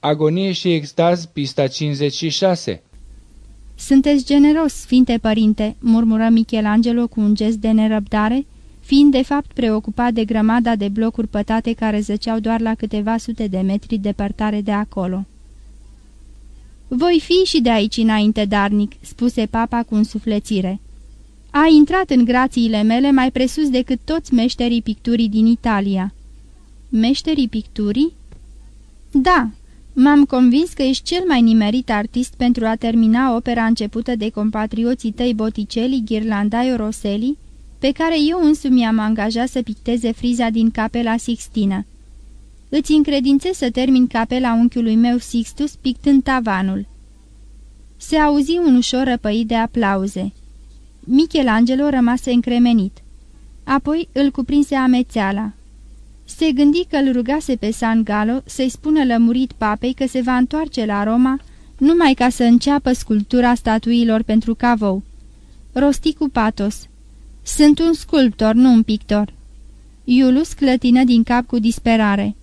Agonie și extaz, pista 56 Sunteți generos, Sfinte Părinte," murmură Michelangelo cu un gest de nerăbdare, fiind de fapt preocupat de grămada de blocuri pătate care zăceau doar la câteva sute de metri departare de acolo. Voi fi și de aici înainte, darnic," spuse papa cu însuflețire. A intrat în grațiile mele mai presus decât toți meșterii picturii din Italia." Meșterii picturii?" Da, m-am convins că ești cel mai nimerit artist pentru a termina opera începută de compatrioții tăi Botticelli, Ghirlandaio, Rosselli, pe care eu însumi am angajat să picteze friza din capela Sixtină. Îți încredințe să termin capela unchiului meu Sixtus pictând tavanul. Se auzi un ușor răpăit de aplauze. Michelangelo rămase încremenit. Apoi îl cuprinse amețeala. Se gândi că îl rugase pe San Galo să-i spună lămurit papei că se va întoarce la Roma numai ca să înceapă sculptura statuilor pentru cavou. Rosti cu patos. Sunt un sculptor, nu un pictor." Iulus clătină din cap cu disperare.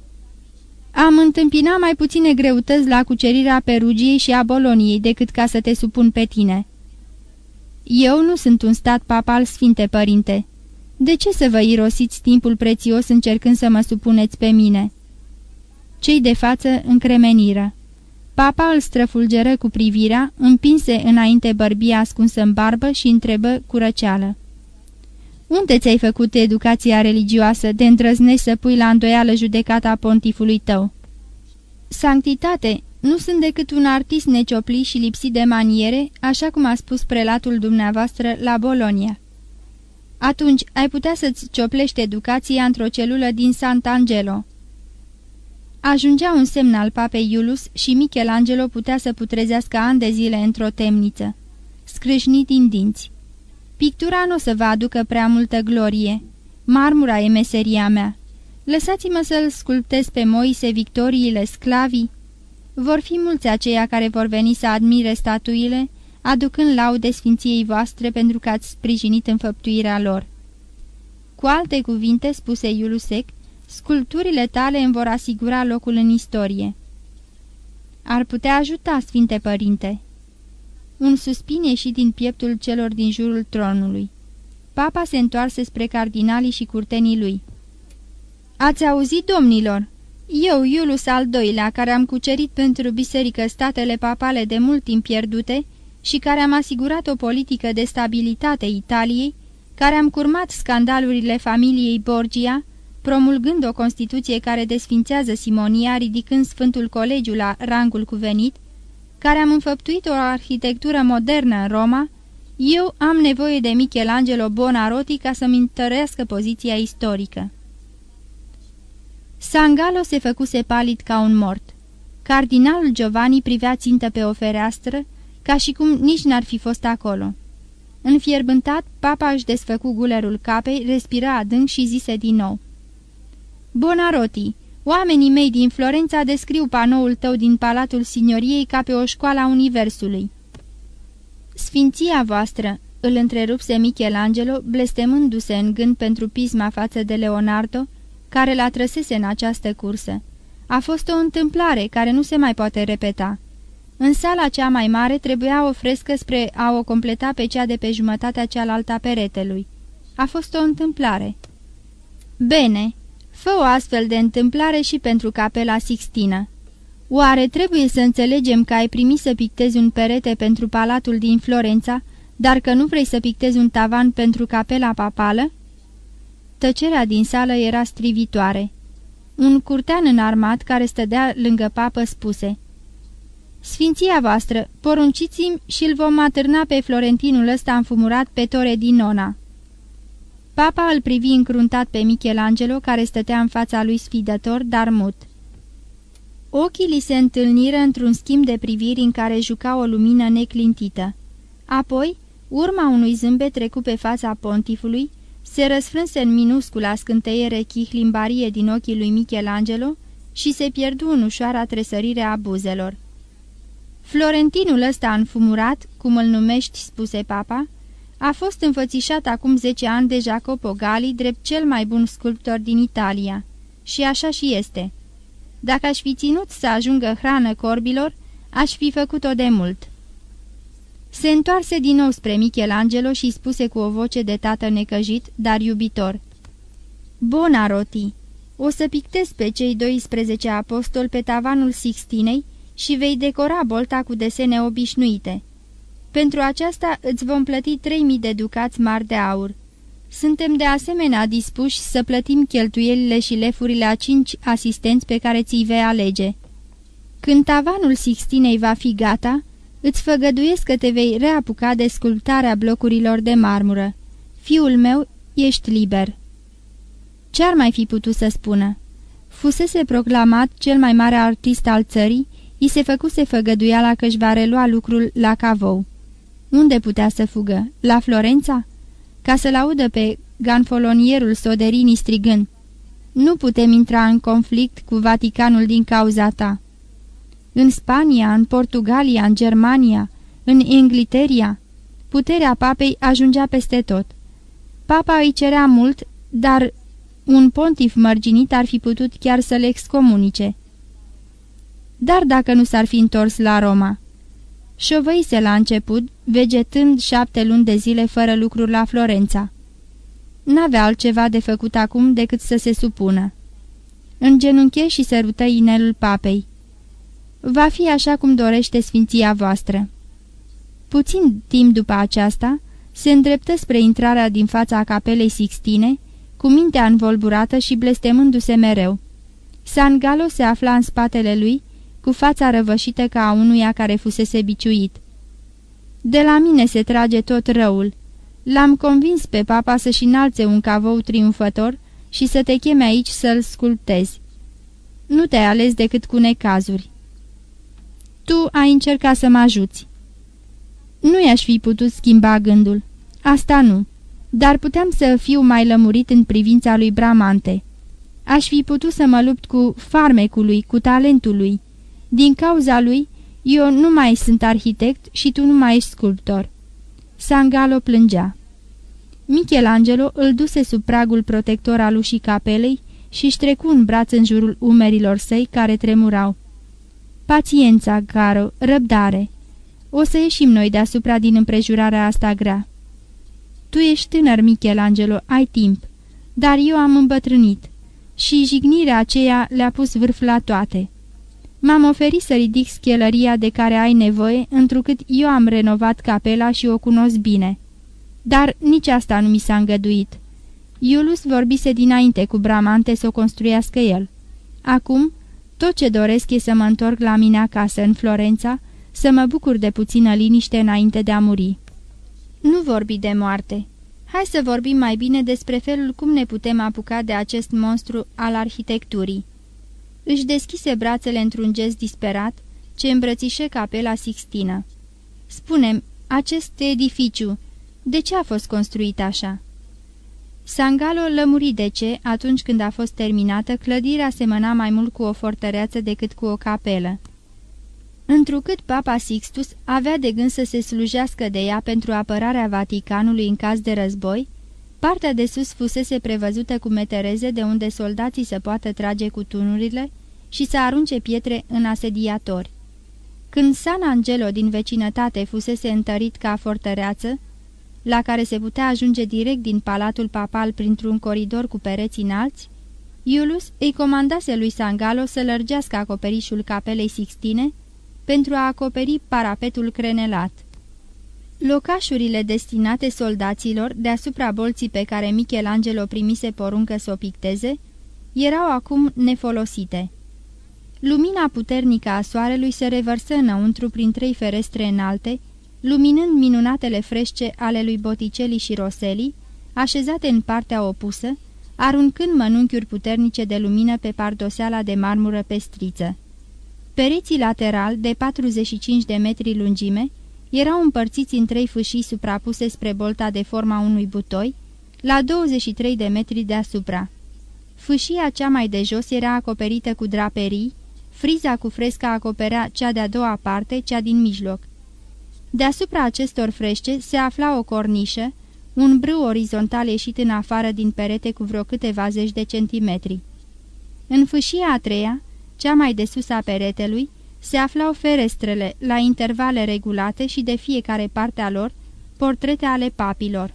Am întâmpinat mai puține greutăți la cucerirea Perugiei și a Boloniei decât ca să te supun pe tine." Eu nu sunt un stat papal, Sfinte Părinte. De ce să vă irosiți timpul prețios încercând să mă supuneți pe mine?" Cei de față încremeniră. Papa îl străfulgeră cu privirea, împinse înainte bărbia ascunsă în barbă și întrebă cu răceală. Unde ți-ai făcut educația religioasă de îndrăznești să pui la îndoială judecata pontifului tău? Sanctitate, nu sunt decât un artist neciopli și lipsit de maniere, așa cum a spus prelatul dumneavoastră la Bolonia. Atunci ai putea să-ți cioplești educația într-o celulă din Sant'Angelo. Ajungea un semn al papei Iulus și Michelangelo putea să putrezească ani de zile într-o temniță, scrâșnit din dinți. Pictura nu o să vă aducă prea multă glorie. Marmura e meseria mea. Lăsați-mă să-l sculptez pe Moise victoriile sclavii. Vor fi mulți aceia care vor veni să admire statuile, aducând laude sfinției voastre pentru că ați sprijinit înfăptuirea lor. Cu alte cuvinte, spuse Iulusec, sculpturile tale îmi vor asigura locul în istorie. Ar putea ajuta, Sfinte Părinte, un suspin ieși din pieptul celor din jurul tronului. Papa se întoarse spre cardinalii și curtenii lui. Ați auzit, domnilor? Eu, Iulus al doilea, care am cucerit pentru biserică statele papale de mult timp pierdute și care am asigurat o politică de stabilitate Italiei, care am curmat scandalurile familiei Borgia, promulgând o Constituție care desfințează Simonia, ridicând Sfântul Colegiu la rangul cuvenit, care am înfăptuit o arhitectură modernă în Roma, eu am nevoie de Michelangelo Bonarotti ca să-mi întărească poziția istorică. Sangalo se făcuse palid ca un mort. Cardinalul Giovanni privea țintă pe o fereastră, ca și cum nici n-ar fi fost acolo. Înfierbântat, papa își desfăcu gulerul capei, respira adânc și zise din nou. Bonarotti, Oamenii mei din Florența descriu panoul tău din Palatul Signoriei ca pe o școală a Universului. Sfinția voastră, îl întrerupse Michelangelo, blestemându-se în gând pentru pisma față de Leonardo, care l-a trăsese în această cursă. A fost o întâmplare care nu se mai poate repeta. În sala cea mai mare trebuia o frescă spre a o completa pe cea de pe jumătatea cealaltă a peretelui. A fost o întâmplare. Bine, Fă o astfel de întâmplare și pentru capela Sixtină. Oare trebuie să înțelegem că ai primit să pictezi un perete pentru palatul din Florența, dar că nu vrei să pictezi un tavan pentru capela papală? Tăcerea din sală era strivitoare. Un curtean înarmat care stădea lângă papă spuse Sfinția voastră, porunciți-mi și îl vom atârna pe florentinul ăsta înfumurat pe Tore din Nona." Papa îl privi încruntat pe Michelangelo, care stătea în fața lui sfidător, dar mut. Ochii li se întâlniră într-un schimb de priviri în care juca o lumină neclintită. Apoi, urma unui zâmbet trecu pe fața pontifului, se răsfrânse în minuscula scânteiere chihlimbarie din ochii lui Michelangelo și se pierdu în ușoara tresărire a buzelor. Florentinul ăsta înfumurat, cum îl numești, spuse papa, a fost înfățișat acum zece ani de Jacopo Gali drept cel mai bun sculptor din Italia. Și așa și este. Dacă aș fi ținut să ajungă hrană corbilor, aș fi făcut-o de mult." Se întoarse din nou spre Michelangelo și spuse cu o voce de tată necăjit, dar iubitor. Bona, Roti, o să pictez pe cei 12 apostoli pe tavanul Sixtinei și vei decora bolta cu desene obișnuite. Pentru aceasta îți vom plăti 3000 de ducați mari de aur. Suntem de asemenea dispuși să plătim cheltuielile și lefurile a cinci asistenți pe care ți-i vei alege. Când tavanul Sixtinei va fi gata, îți făgăduiesc că te vei reapuca de sculptarea blocurilor de marmură. Fiul meu, ești liber." Ce-ar mai fi putut să spună? Fusese proclamat cel mai mare artist al țării, i se făcuse făgăduiala că își va relua lucrul la Cavou. Unde putea să fugă? La Florența? Ca să-l audă pe ganfolonierul Soderini strigând, Nu putem intra în conflict cu Vaticanul din cauza ta." În Spania, în Portugalia, în Germania, în Ingliteria, puterea papei ajungea peste tot. Papa îi cerea mult, dar un pontif mărginit ar fi putut chiar să le excomunice. Dar dacă nu s-ar fi întors la Roma? Șovăise la început, vegetând șapte luni de zile fără lucruri la Florența. N-avea altceva de făcut acum decât să se supună. Îngenunche și sărută inelul papei. Va fi așa cum dorește sfinția voastră. Puțin timp după aceasta, se îndreptă spre intrarea din fața capelei Sixtine, cu mintea învolburată și blestemându-se mereu. San Galo se afla în spatele lui, cu fața răvășită ca a unuia care fusese biciuit. De la mine se trage tot răul. L-am convins pe papa să-și înalțe un cavou triumfător și să te cheme aici să-l sculptezi. Nu te-ai ales decât cu necazuri. Tu ai încercat să mă ajuți. Nu i-aș fi putut schimba gândul. Asta nu dar puteam să fiu mai lămurit în privința lui Bramante. Aș fi putut să mă lupt cu farmecul lui, cu talentul lui. Din cauza lui, eu nu mai sunt arhitect și tu nu mai ești sculptor." Sangalo plângea. Michelangelo îl duse sub pragul protector al ușii capelei și-și trecu un braț în jurul umerilor săi care tremurau. Pațiența, Garo, răbdare. O să ieșim noi deasupra din împrejurarea asta grea." Tu ești tânăr, Michelangelo, ai timp, dar eu am îmbătrânit și jignirea aceea le-a pus vârf la toate. M-am oferit să ridic schelăria de care ai nevoie, întrucât eu am renovat capela și o cunosc bine. Dar nici asta nu mi s-a îngăduit. Iulus vorbise dinainte cu Bramante să o construiască el. Acum, tot ce doresc e să mă întorc la mine acasă, în Florența, să mă bucur de puțină liniște înainte de a muri. Nu vorbi de moarte. Hai să vorbim mai bine despre felul cum ne putem apuca de acest monstru al arhitecturii. Își deschise brațele într-un gest disperat, ce îmbrățișe capela Sixtină. Spunem, acest edificiu, de ce a fost construit așa? Sangalo lămuri de ce, atunci când a fost terminată, clădirea semăna mai mult cu o fortăreață decât cu o capelă. Întrucât Papa Sixtus avea de gând să se slujească de ea pentru apărarea Vaticanului în caz de război, partea de sus fusese prevăzută cu metereze de unde soldații să poată trage cu tunurile și să arunce pietre în asediatori. Când San Angelo din vecinătate fusese întărit ca fortăreață, la care se putea ajunge direct din palatul papal printr-un coridor cu pereți înalți, Iulus îi comandase lui Sangalo să lărgească acoperișul capelei Sixtine, pentru a acoperi parapetul crenelat. Locașurile destinate soldaților, deasupra bolții pe care Michelangelo primise poruncă să o picteze, erau acum nefolosite. Lumina puternică a soarelui se revărsă înăuntru prin trei ferestre înalte, luminând minunatele frește ale lui Botticelli și Rosselli, așezate în partea opusă, aruncând mănunchiuri puternice de lumină pe pardoseala de marmură pestriță. Pereții lateral, de 45 de metri lungime, erau împărțiți în trei fâșii suprapuse spre bolta de forma unui butoi, la 23 de metri deasupra. Fâșia cea mai de jos era acoperită cu draperii, friza cu fresca acoperea cea de-a doua parte, cea din mijloc. Deasupra acestor frește se afla o cornișă, un brâu orizontal ieșit în afară din perete cu vreo câteva zeci de centimetri. În fâșia a treia, cea mai de sus a peretelui, se aflau ferestrele, la intervale regulate și de fiecare parte a lor, portrete ale papilor.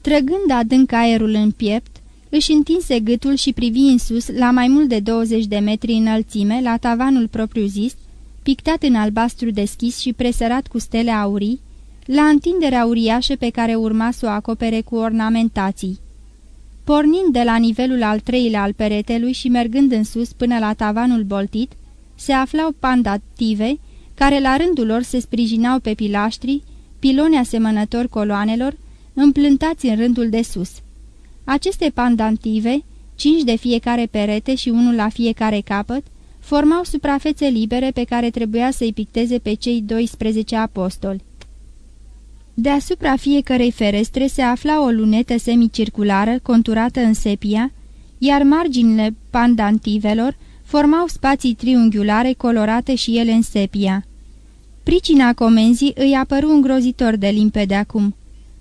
Trăgând adânc aerul în piept, își întinse gâtul și privi în sus, la mai mult de 20 de metri înălțime, la tavanul propriu-zis, pictat în albastru deschis și presărat cu stele aurii, la întinderea uriașă pe care urma să o acopere cu ornamentații. Pornind de la nivelul al treilea al peretelui și mergând în sus până la tavanul boltit, se aflau pandative, care la rândul lor se sprijinau pe pilaștri, piloni asemănători coloanelor, împlântați în rândul de sus. Aceste pandantive, cinci de fiecare perete și unul la fiecare capăt, formau suprafețe libere pe care trebuia să-i picteze pe cei 12 apostoli. Deasupra fiecărei ferestre se afla o lunetă semicirculară, conturată în sepia, iar marginile pandantivelor formau spații triunghiulare colorate și ele în sepia. Pricina comenzii îi apăru îngrozitor de limpede acum.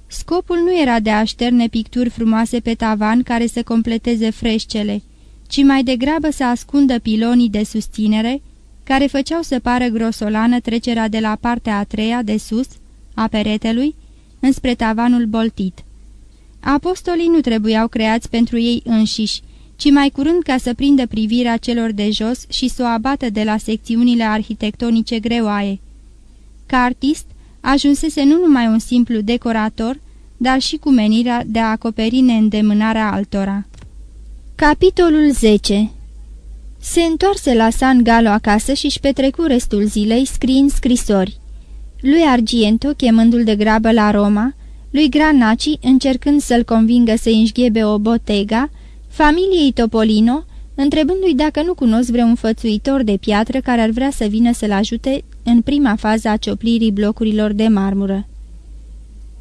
Scopul nu era de a șterne picturi frumoase pe tavan care să completeze freșcele, ci mai degrabă să ascundă pilonii de susținere, care făceau să pară grosolană trecerea de la partea a treia de sus, a peretelui, înspre tavanul boltit. Apostolii nu trebuiau creați pentru ei înșiși, ci mai curând ca să prindă privirea celor de jos și să o abată de la secțiunile arhitectonice greoaie. Ca artist, ajunsese nu numai un simplu decorator, dar și cu menirea de a acoperi neîndemânarea altora. Capitolul 10 Se întoarse la San Galo acasă și-și petrecu restul zilei scriind scrisori. Lui Argiento, chemându-l de grabă la Roma, lui Granaci, încercând să-l convingă să înșghebe o botega, familiei Topolino, întrebându-i dacă nu cunosc vreun fățuitor de piatră care ar vrea să vină să-l ajute în prima fază a cioplirii blocurilor de marmură.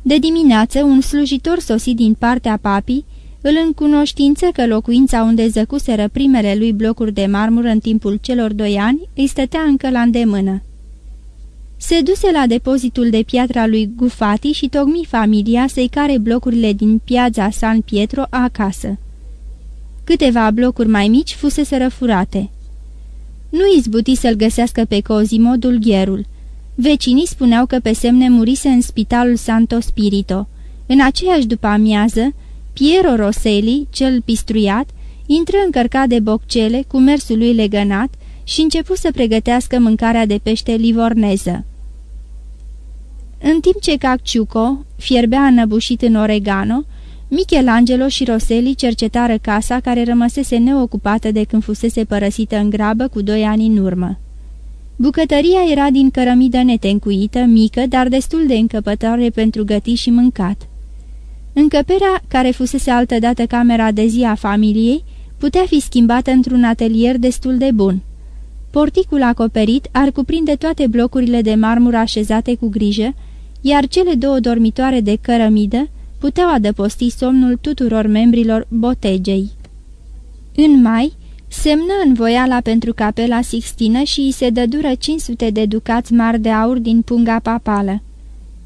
De dimineață, un slujitor sosit din partea papii îl încunoștință că locuința unde zăcuseră primele lui blocuri de marmură în timpul celor doi ani îi stătea încă la îndemână. Se duse la depozitul de piatra lui Gufati și tocmi familia să-i care blocurile din piața San Pietro acasă. Câteva blocuri mai mici fusese răfurate. Nu izbuti să-l găsească pe Cosimo dulgherul. Vecinii spuneau că pe semne murise în spitalul Santo Spirito. În aceeași după amiază, Piero Rosselli, cel pistruiat, intră încărcat de boccele cu mersul lui legănat și începu să pregătească mâncarea de pește livorneză. În timp ce Cacciuco fierbea înăbușit în oregano, Michelangelo și Rosselli cercetară casa care rămăsese neocupată de când fusese părăsită în grabă cu doi ani în urmă. Bucătăria era din cărămidă netencuită, mică, dar destul de încăpătoare pentru găti și mâncat. Încăperea, care fusese altădată camera de zi a familiei, putea fi schimbată într-un atelier destul de bun. Porticul acoperit ar cuprinde toate blocurile de marmură așezate cu grijă, iar cele două dormitoare de cărămidă puteau adăposti somnul tuturor membrilor botegei. În mai, semnă învoiala pentru capela Sixtină și îi se dădură 500 de ducați mari de aur din punga papală.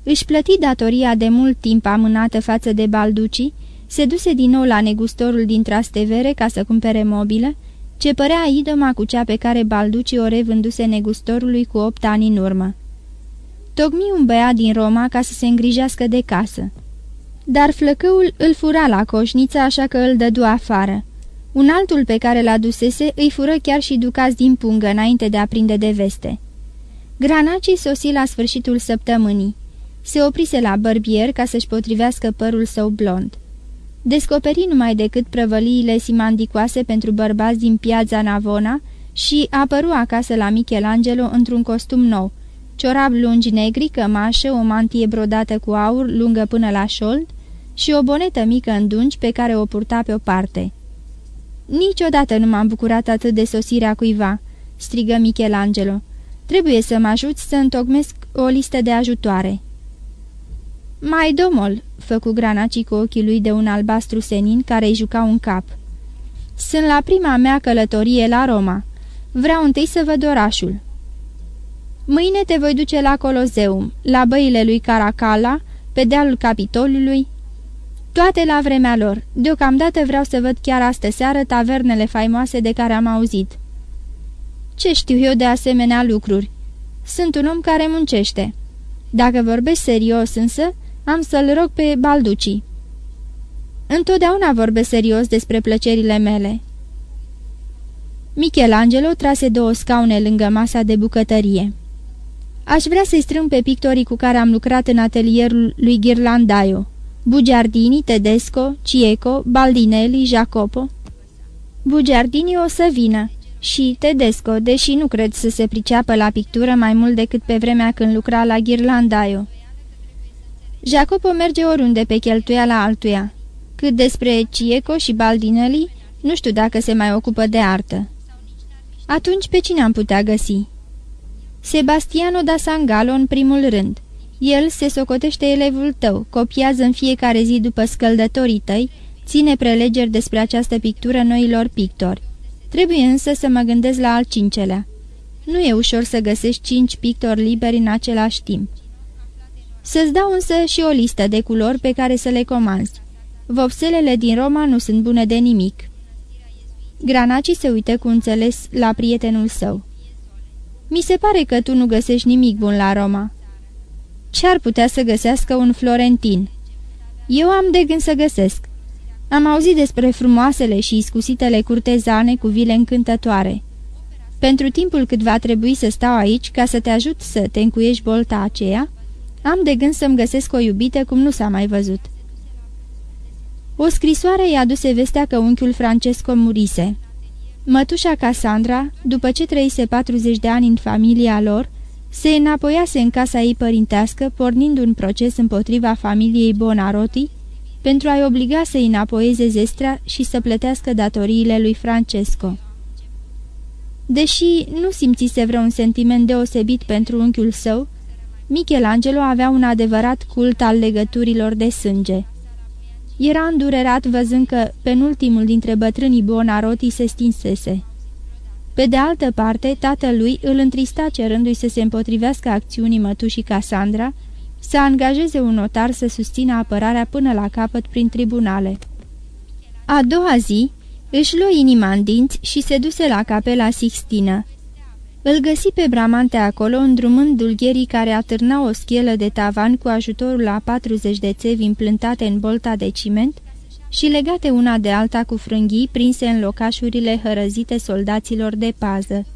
Își plăti datoria de mult timp amânată față de Balduci, se duse din nou la negustorul din Trastevere ca să cumpere mobilă, ce părea idoma cu cea pe care Balduci o revânduse negustorului cu opt ani în urmă. Tocmi un băiat din Roma ca să se îngrijească de casă. Dar flăcăul îl fura la coșniță, așa că îl dădu afară. Un altul pe care l-a dusese îi fură chiar și ducați din pungă înainte de a prinde de veste. Granacii sosi la sfârșitul săptămânii. Se oprise la bărbier ca să-și potrivească părul său blond. Descoperi numai decât prăvăliile simandicoase pentru bărbați din piața Navona și apăru acasă la Michelangelo într-un costum nou, ciorab lungi negri, cămașă, o mantie brodată cu aur lungă până la șold și o bonetă mică în dungi pe care o purta pe o parte. Niciodată nu m-am bucurat atât de sosirea cuiva," strigă Michelangelo. Trebuie să mă ajuți să întocmesc o listă de ajutoare." Mai domol," făcu Granaci cu ochii lui de un albastru senin care îi juca un cap. Sunt la prima mea călătorie la Roma. Vreau întâi să văd orașul." Mâine te voi duce la Colozeum, la băile lui Caracalla, pe dealul Capitolului." Toate la vremea lor. Deocamdată vreau să văd chiar astă seară tavernele faimoase de care am auzit. Ce știu eu de asemenea lucruri? Sunt un om care muncește. Dacă vorbești serios însă, am să-l rog pe Balduci. Întotdeauna vorbesc serios despre plăcerile mele. Michelangelo trase două scaune lângă masa de bucătărie. Aș vrea să-i strâng pe pictorii cu care am lucrat în atelierul lui Ghirlandaio. Bugiardini, Tedesco, Cieco, Baldinelli, Jacopo. Bugiardini o să vină și Tedesco, deși nu cred să se priceapă la pictură mai mult decât pe vremea când lucra la Ghirlandaio. Jacopo merge oriunde pe cheltuiala altuia. Cât despre Cieco și Baldinelli, nu știu dacă se mai ocupă de artă. Atunci pe cine am putea găsi? Sebastiano da Sangalo în primul rând. El se socotește elevul tău, copiază în fiecare zi după scăldătorii tăi, ține prelegeri despre această pictură noilor pictori. Trebuie însă să mă gândesc la al cincelea. Nu e ușor să găsești cinci pictori liberi în același timp. Să-ți dau însă și o listă de culori pe care să le comanzi. Vopselele din Roma nu sunt bune de nimic. Granaci se uită cu înțeles la prietenul său. Mi se pare că tu nu găsești nimic bun la Roma." Ce ar putea să găsească un florentin?" Eu am de gând să găsesc. Am auzit despre frumoasele și iscusitele curtezane cu vile încântătoare. Pentru timpul cât va trebui să stau aici ca să te ajut să te încuiești bolta aceea, am de gând să-mi găsesc o iubită cum nu s-a mai văzut." O scrisoare i-a aduse vestea că unchiul Francesco murise. Mătușa Cassandra, după ce trăise 40 de ani în familia lor, se înapoiase în casa ei părintească, pornind un proces împotriva familiei Bonarotti, pentru a-i obliga să înapoieze zestrea și să plătească datoriile lui Francesco. Deși nu simțise vreun sentiment deosebit pentru unchiul său, Michelangelo avea un adevărat cult al legăturilor de sânge. Era îndurerat văzând că penultimul dintre bătrânii Buonarroti se stinsese. Pe de altă parte, tatălui îl întrista cerându-i să se împotrivească acțiunii mătușii Cassandra, să angajeze un notar să susțină apărarea până la capăt prin tribunale. A doua zi își luă inima în dinți și se duse la capela Sixtină. Îl găsi pe Bramante acolo, îndrumând dulgherii care atârnau o schelă de tavan cu ajutorul la 40 de țevi împlântate în bolta de ciment și legate una de alta cu frânghii prinse în locașurile hărăzite soldaților de pază.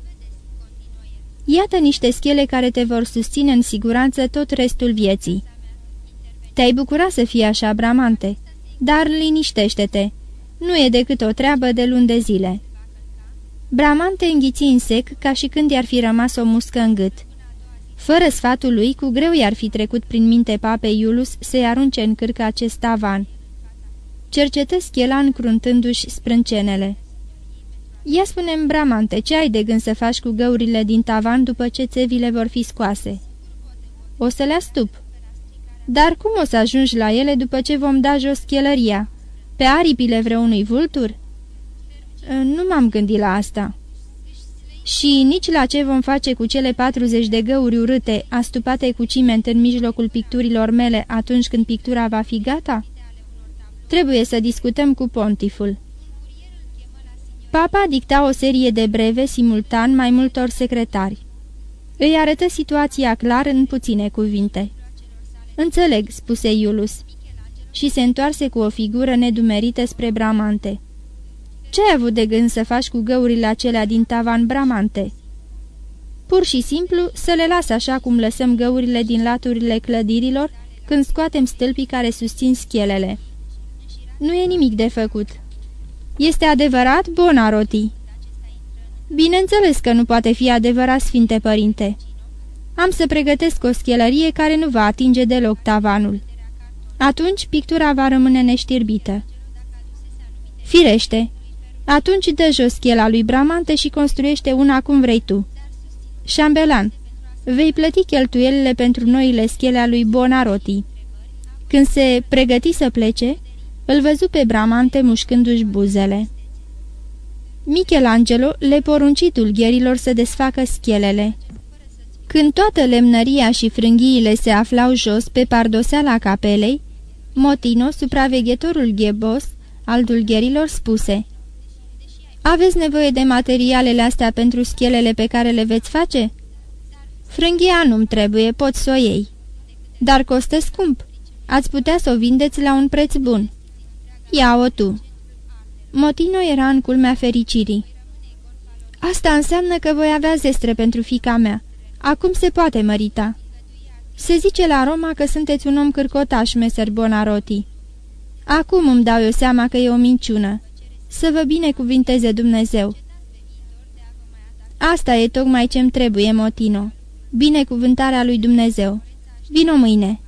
Iată niște schele care te vor susține în siguranță tot restul vieții. Te-ai bucura să fii așa, Bramante, dar liniștește-te. Nu e decât o treabă de luni de zile." Bramante înghiți în sec ca și când i-ar fi rămas o muscă în gât. Fără sfatul lui, cu greu i-ar fi trecut prin minte papei Iulus să-i arunce în cârcă acest tavan. Cercetă schela încruntându-și sprâncenele. Ia spune Bramante, ce ai de gând să faci cu găurile din tavan după ce țevile vor fi scoase?" O să le astup." Dar cum o să ajungi la ele după ce vom da jos chelăria? Pe aripile vreunui vultur?" Nu m-am gândit la asta." Și nici la ce vom face cu cele 40 de găuri urâte, astupate cu ciment în mijlocul picturilor mele atunci când pictura va fi gata?" Trebuie să discutăm cu pontiful." Papa dicta o serie de breve simultan mai multor secretari. Îi arătă situația clar în puține cuvinte. Înțeleg," spuse Iulus. Și se întoarse cu o figură nedumerită spre Bramante. Ce ai avut de gând să faci cu găurile acelea din tavan bramante?" Pur și simplu să le las așa cum lăsăm găurile din laturile clădirilor când scoatem stâlpii care susțin schelele. Nu e nimic de făcut." Este adevărat, Bonaroti?" Bineînțeles că nu poate fi adevărat, Sfinte Părinte. Am să pregătesc o schelărie care nu va atinge deloc tavanul. Atunci pictura va rămâne neștirbită." Firește, atunci dă jos chela lui Bramante și construiește una cum vrei tu. Șambelan, vei plăti cheltuielile pentru noile schele a lui Bonaroti. Când se pregăti să plece, îl văzu pe Bramante mușcându-și buzele. Michelangelo le porunci tulgherilor să desfacă schelele. Când toată lemnăria și frânghiile se aflau jos pe pardoseala capelei, Motino, supraveghetorul ghebos al dulgherilor, spuse Aveți nevoie de materialele astea pentru schelele pe care le veți face?" Frânghia nu-mi trebuie, pot să o iei." Dar costă scump. Ați putea să o vindeți la un preț bun." Ia-o tu." Motino era în culmea fericirii. Asta înseamnă că voi avea zestre pentru fica mea. Acum se poate mărita." Se zice la Roma că sunteți un om cârcotaș, meser Bonaroti." Acum îmi dau eu seama că e o minciună. Să vă binecuvinteze Dumnezeu." Asta e tocmai ce-mi trebuie, Motino. Binecuvântarea lui Dumnezeu. Vino mâine."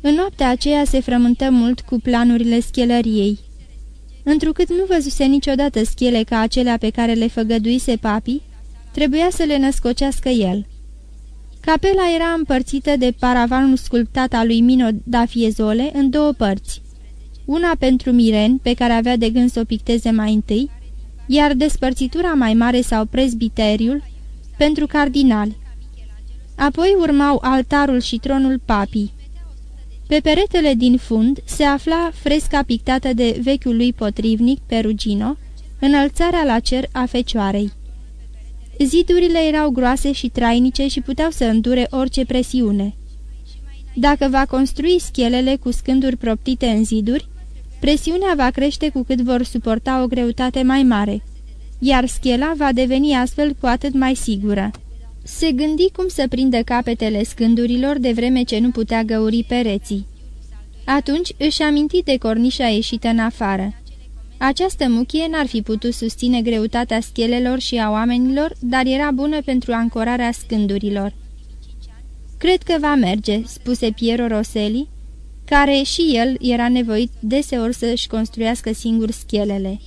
În noaptea aceea se frământă mult cu planurile schelăriei. Întrucât nu văzuse niciodată schele ca acelea pe care le făgăduise papi, trebuia să le născocească el. Capela era împărțită de paravanul sculptat al lui Mino da Fiezole în două părți. Una pentru Miren, pe care avea de gând să o picteze mai întâi, iar despărțitura mai mare sau presbiteriul pentru cardinali. Apoi urmau altarul și tronul papii. Pe peretele din fund se afla fresca pictată de vechiul lui potrivnic Perugino, înălțarea la cer a fecioarei. Zidurile erau groase și trainice și puteau să îndure orice presiune. Dacă va construi schelele cu scânduri proptite în ziduri, presiunea va crește cu cât vor suporta o greutate mai mare, iar schela va deveni astfel cu atât mai sigură. Se gândi cum să prindă capetele scândurilor de vreme ce nu putea găuri pereții. Atunci își aminti de cornișa ieșită în afară. Această muchie n-ar fi putut susține greutatea schelelor și a oamenilor, dar era bună pentru ancorarea scândurilor. Cred că va merge," spuse Piero Rosselli, care și el era nevoit deseori să-și construiască singur schelele.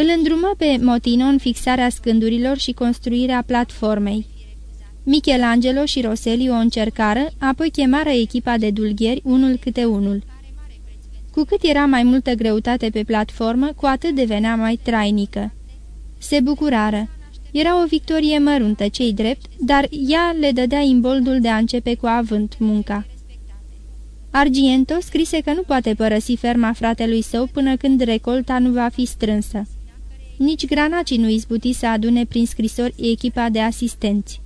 Îl îndrumă pe Motino în fixarea scândurilor și construirea platformei. Michelangelo și Roseli o încercară, apoi chemară echipa de dulgheri unul câte unul. Cu cât era mai multă greutate pe platformă, cu atât devenea mai trainică. Se bucurară. Era o victorie măruntă, cei drept, dar ea le dădea imboldul de a începe cu avânt munca. Argiento scrise că nu poate părăsi ferma fratelui său până când recolta nu va fi strânsă. Nici granacii nu izbuti să adune prin scrisori echipa de asistenți.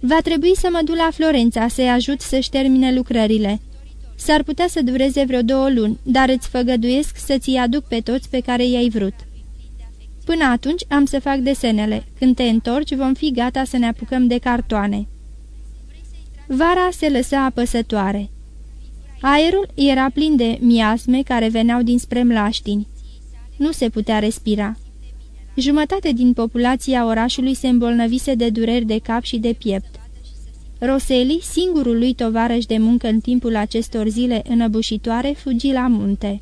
Va trebui să mă duc la Florența să-i ajut să-și termine lucrările. S-ar putea să dureze vreo două luni, dar îți făgăduiesc să-ți aduc pe toți pe care i-ai vrut. Până atunci am să fac desenele. Când te întorci, vom fi gata să ne apucăm de cartoane. Vara se lăsa apăsătoare. Aerul era plin de miasme care veneau dinspre mlaștini. Nu se putea respira. Jumătate din populația orașului se îmbolnăvise de dureri de cap și de piept. Roseli, singurul lui tovarăș de muncă în timpul acestor zile înăbușitoare, fugi la munte.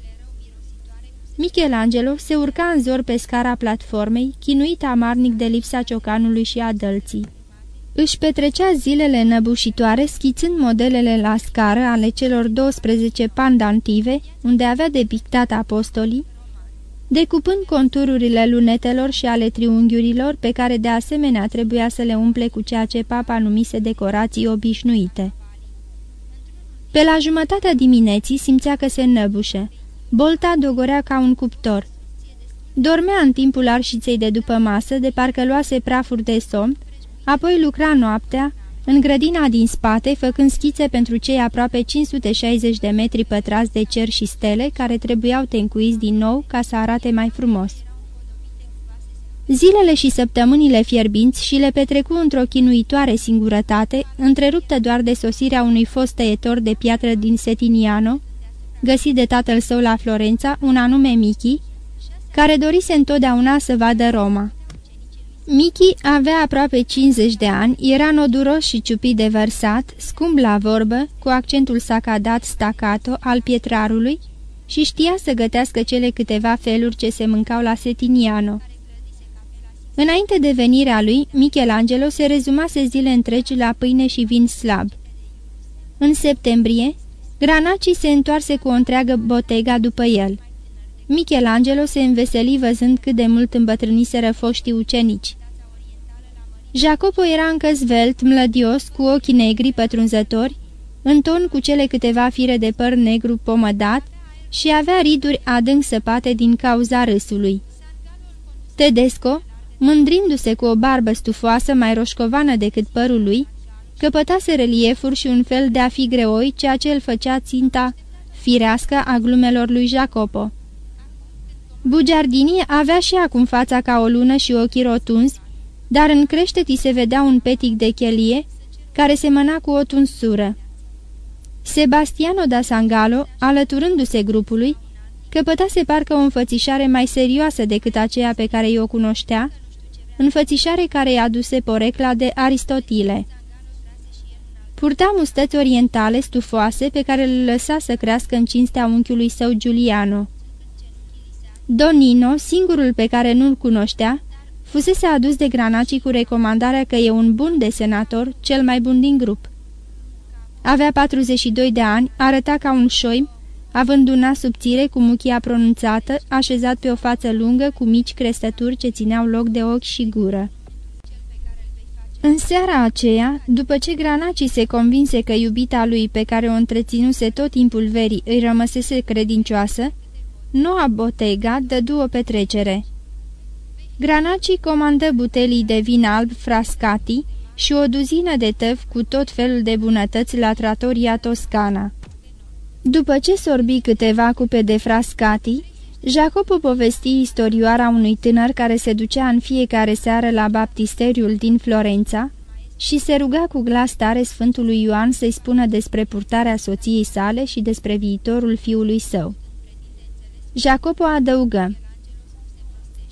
Michelangelo se urca în zor pe scara platformei, chinuit amarnic de lipsa ciocanului și a dălții. Își petrecea zilele înăbușitoare schițând modelele la scară ale celor 12 pandantive, unde avea de pictat apostolii, decupând contururile lunetelor și ale triunghiurilor pe care de asemenea trebuia să le umple cu ceea ce papa numise decorații obișnuite. Pe la jumătatea dimineții simțea că se înnăbușe. Bolta dogorea ca un cuptor. Dormea în timpul arșiței de după masă, de parcă luase prafuri de somn, apoi lucra noaptea, în grădina din spate, făcând schițe pentru cei aproape 560 de metri pătrați de cer și stele care trebuiau tencuiți din nou ca să arate mai frumos. Zilele și săptămânile fierbinți și le petrecu într-o chinuitoare singurătate, întreruptă doar de sosirea unui fost tăietor de piatră din Setiniano, găsit de tatăl său la Florența, un anume Michi, care dorise întotdeauna să vadă Roma. Mickey avea aproape 50 de ani, era noduros și ciupit de vărsat, scump la vorbă, cu accentul sacadat staccato al pietrarului și știa să gătească cele câteva feluri ce se mâncau la Setiniano. Înainte de venirea lui, Michelangelo se rezumase zile întregi la pâine și vin slab. În septembrie, Granaci se întoarse cu o întreagă botega după el. Michelangelo se înveseli văzând cât de mult îmbătrâniseră foștii ucenici. Jacopo era încă zvelt, mlădios, cu ochii negri pătrunzători, în ton cu cele câteva fire de păr negru pomădat și avea riduri adânc săpate din cauza râsului. Tedesco, mândrindu-se cu o barbă stufoasă mai roșcovană decât părul lui, căpătase reliefuri și un fel de a fi greoi, ceea ce îl făcea ținta firească a glumelor lui Jacopo. Bugiardini avea și acum fața ca o lună și ochii rotunzi, dar în creștetii se vedea un petic de chelie, care semăna cu o tunsură. Sebastiano da Sangalo, alăturându-se grupului, căpătase parcă o înfățișare mai serioasă decât aceea pe care i-o cunoștea, înfățișare care i-a aduse porecla de Aristotile. Purta mustăți orientale stufoase pe care le lăsa să crească în cinstea unchiului său Giuliano. Donino, singurul pe care nu-l cunoștea, fusese adus de Granaci cu recomandarea că e un bun desenator, cel mai bun din grup. Avea 42 de ani, arăta ca un șoim, având un nas subțire cu muchia pronunțată, așezat pe o față lungă cu mici crestături ce țineau loc de ochi și gură. În seara aceea, după ce Granaci se convinse că iubita lui pe care o întreținuse tot timpul verii îi rămăsese credincioasă, noua botega dădu o petrecere. Granaci comandă butelii de vin alb frascati și o duzină de tăv cu tot felul de bunătăți la tratoria Toscana. După ce sorbi câteva cupe de frascati, Jacopo povesti istorioara unui tânăr care se ducea în fiecare seară la baptisteriul din Florența și se ruga cu glas tare Sfântului Ioan să-i spună despre purtarea soției sale și despre viitorul fiului său. Jacopo adăugă,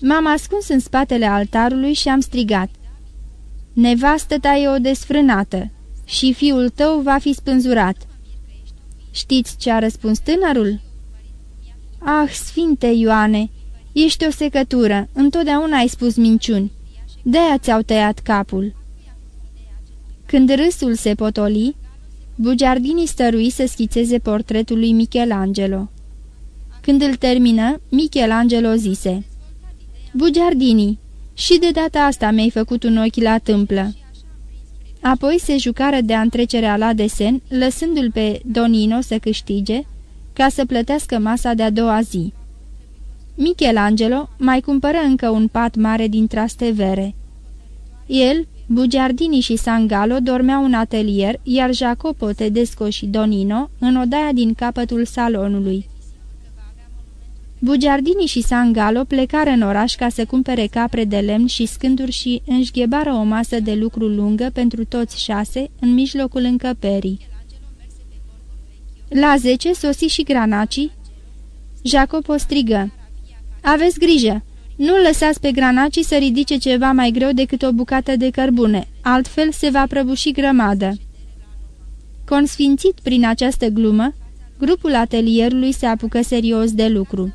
M-am ascuns în spatele altarului și am strigat, Nevastă ta e o desfrânată și fiul tău va fi spânzurat." Știți ce a răspuns tânărul?" Ah, Sfinte Ioane, ești o secătură, întotdeauna ai spus minciuni. De-aia ți-au tăiat capul." Când râsul se potoli, Bugiardini stărui să schițeze portretul lui Michelangelo. Când îl termină, Michelangelo zise, Bugiardini, și de data asta mi-ai făcut un ochi la tâmplă." Apoi se jucară de întrecerea la desen, lăsându-l pe Donino să câștige, ca să plătească masa de-a doua zi. Michelangelo mai cumpără încă un pat mare din Trastevere. El, Bugiardini și Sangalo dormeau în atelier, iar Jacopo, Tedesco și Donino în odaia din capătul salonului. Bugiardini și Sangalo plecară în oraș ca să cumpere capre de lemn și scânduri și înșghebară o masă de lucru lungă pentru toți șase în mijlocul încăperii. La zece sosi și Granaci. Jacopo strigă. Aveți grijă! Nu lăsați pe Granaci să ridice ceva mai greu decât o bucată de cărbune, altfel se va prăbuși grămadă. Consfințit prin această glumă, grupul atelierului se apucă serios de lucru.